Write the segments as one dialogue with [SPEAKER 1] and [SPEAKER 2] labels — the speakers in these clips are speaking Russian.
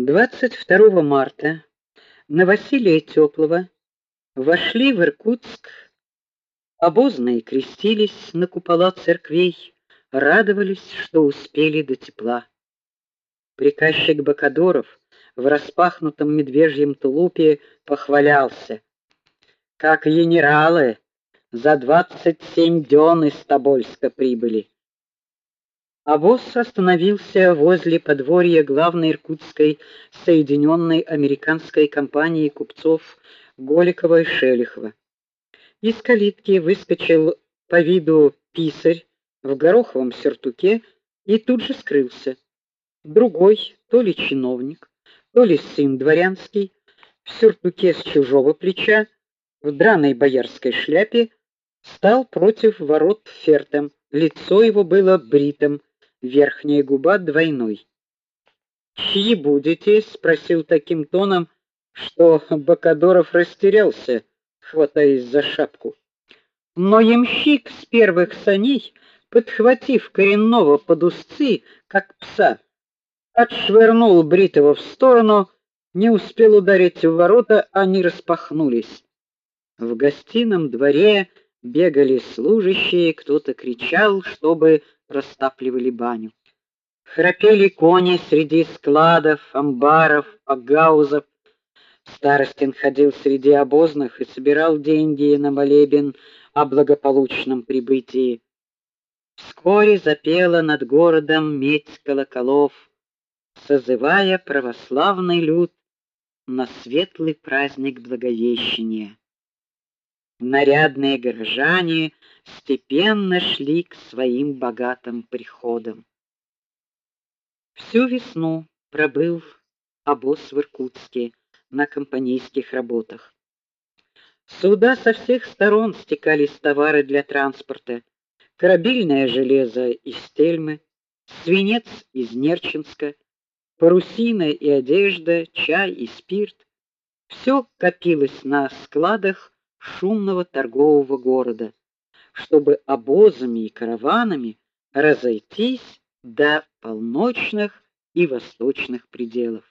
[SPEAKER 1] 22 марта на Василия Теплого вошли в Иркутск обозные крестились на купола церквей, радовались, что успели до тепла. Приказчик Бакадоров в распахнутом медвежьем тулупе похвалялся: "Как генералы за двадцать семь дён из Тобольска прибыли". Обоз остановился возле подворья главной иркутской соединенной американской компании купцов Голикова и Шелихова. Из калитки выскочил по виду писарь в гороховом сюртуке и тут же скрылся. Другой, то ли чиновник, то ли сын дворянский, в сюртуке с чужого плеча, в драной боярской шляпе, стал против ворот фертом. Лицо его было бритым, верхняя губа двойной. "Чьи будете?" спросил таким тоном, что Бакадоров растерялся, хватаясь за шапку. Но ямщик с первых саней, подхватив коренного под узцы, как пса, отшвырнул бритого в сторону, не успел ударить в ворота, они распахнулись. В гостином дворе бегали служащие, кто-то кричал, чтобы растапливали баню. Храпели кони среди складов, амбаров, погаузов. Старостин ходил среди обозных и собирал деньги на молебен о благополучном прибытии. Вскоре запела над городом медь колоколов, созывая православный люд на светлый праздник Благовещения. Нарядные горожане степенно шли к своим богатым приходам. Всю весну пробыл обоз в Иркутске на компанейских работах. Сюда со всех сторон стекались товары для транспорта: корабельное железо из Тельмы, свинец из Нерчинска, парусина и одежда, чай и спирт. Все копилось на складах шумного торгового города, чтобы обозами и караванами разойтись до полночных и восточных пределов.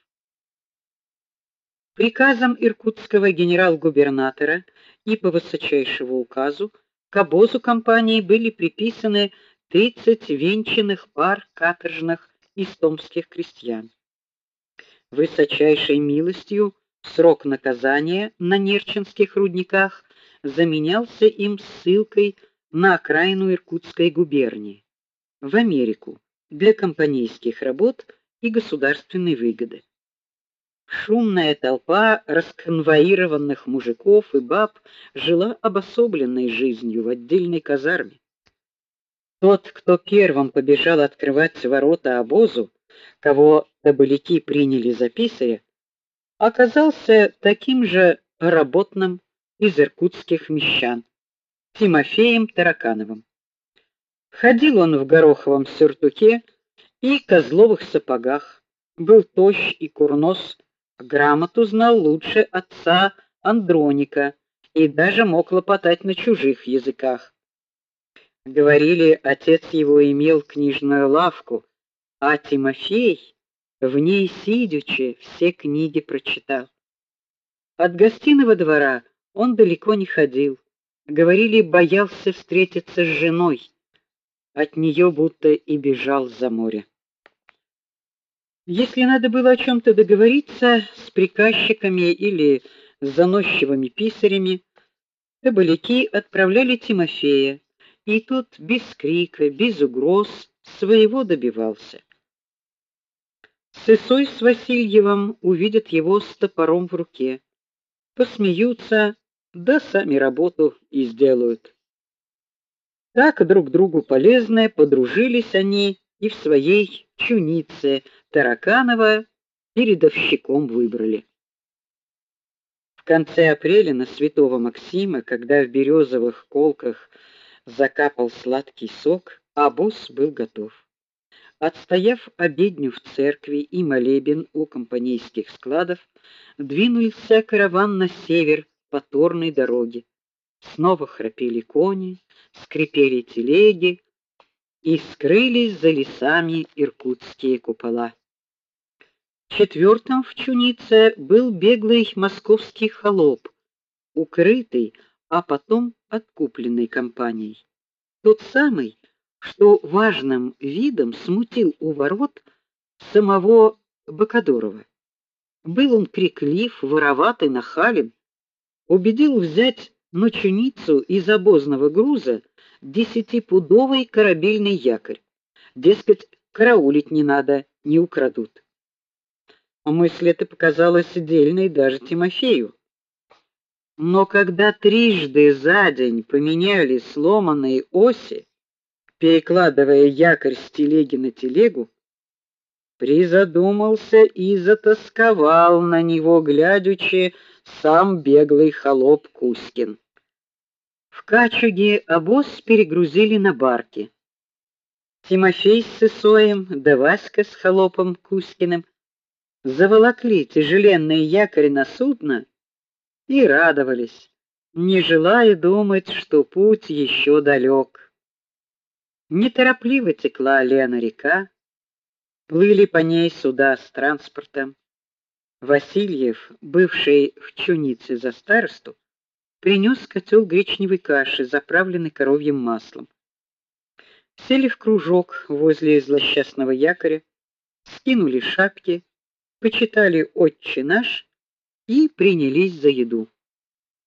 [SPEAKER 1] Приказом иркутского генерал-губернатора и по высочайшему указу к обозу компании были приписаны 30 венчанных пар каторжных истомских крестьян. Высочайшей милостью Срок наказания на Нерчинских рудниках заменялся им ссылкой на окраину Иркутской губернии в Америку для компанейских работ и государственной выгоды. Шумная толпа расконвоированных мужиков и баб жила обособленной жизнью в отдельной казарме. Тот, кто первым побежал открывать ворота обозу, кого табыляки приняли за писаря, оказался таким же работным из иркутских мещан Тимофеем Таракановым. Ходил он в гороховом сюртуке и козловых сапогах, был тощ и курнос, грамоту знал лучше отца Андроника и даже мог лопотать на чужих языках. Говорили, отец его имел книжную лавку, а Тимофей в ней сидячи все книги прочитал. От гостиного двора он далеко не ходил. Говорили, боялся встретиться с женой. От нее будто и бежал за море. Если надо было о чем то договориться с приказчиками или с заносчивыми писарями, табаляки отправляли Тимофея, и тот без крика, без угроз своего добивался. Сысой с Васильевым увидят его с топором в руке, посмеются, да сами работу и сделают. Так друг другу полезные подружились они и в своей чунице Тараканова передовщиком выбрали. В конце апреля на Святого Максима, когда в березовых колках закапал сладкий сок, обоз был готов. Отстояв обедню в церкви и молебен у компанейских складов, двинулся караван на север по торной дороге. Снова храпели кони, скрипели телеги и скрылись за лесами иркутские купола. Четвертым в Чунице был беглый московский холоп, укрытый, а потом откупленный компанией. Тот самый, что важным видом смутил у ворот самого Бакадорова. Был он криклив, вороватый, нахален, убедил взять на из обозного груза десятипудовый корабельный якорь. Дескать, караулить не надо, не украдут. А мысль эта показалась дельной даже Тимофею. Но когда трижды за день поменяли сломанные оси, перекладывая якорь с телеги на телегу, призадумался и затасковал на него, глядячи сам беглый холоп Кускин. В Качуге обоз перегрузили на барки. Тимофей с Сысоем, да Васька с холопом Кускиным заволокли тяжеленные якорь на судно и радовались, не желая думать, что путь еще далек. Неторопливо текла Лена река, плыли по ней суда с транспортом. Васильев, бывший в Чунице за старосту, принес котел гречневой каши, заправленной коровьим маслом. Сели в кружок возле злосчастного якоря, скинули шапки, почитали Отче наш и принялись за еду.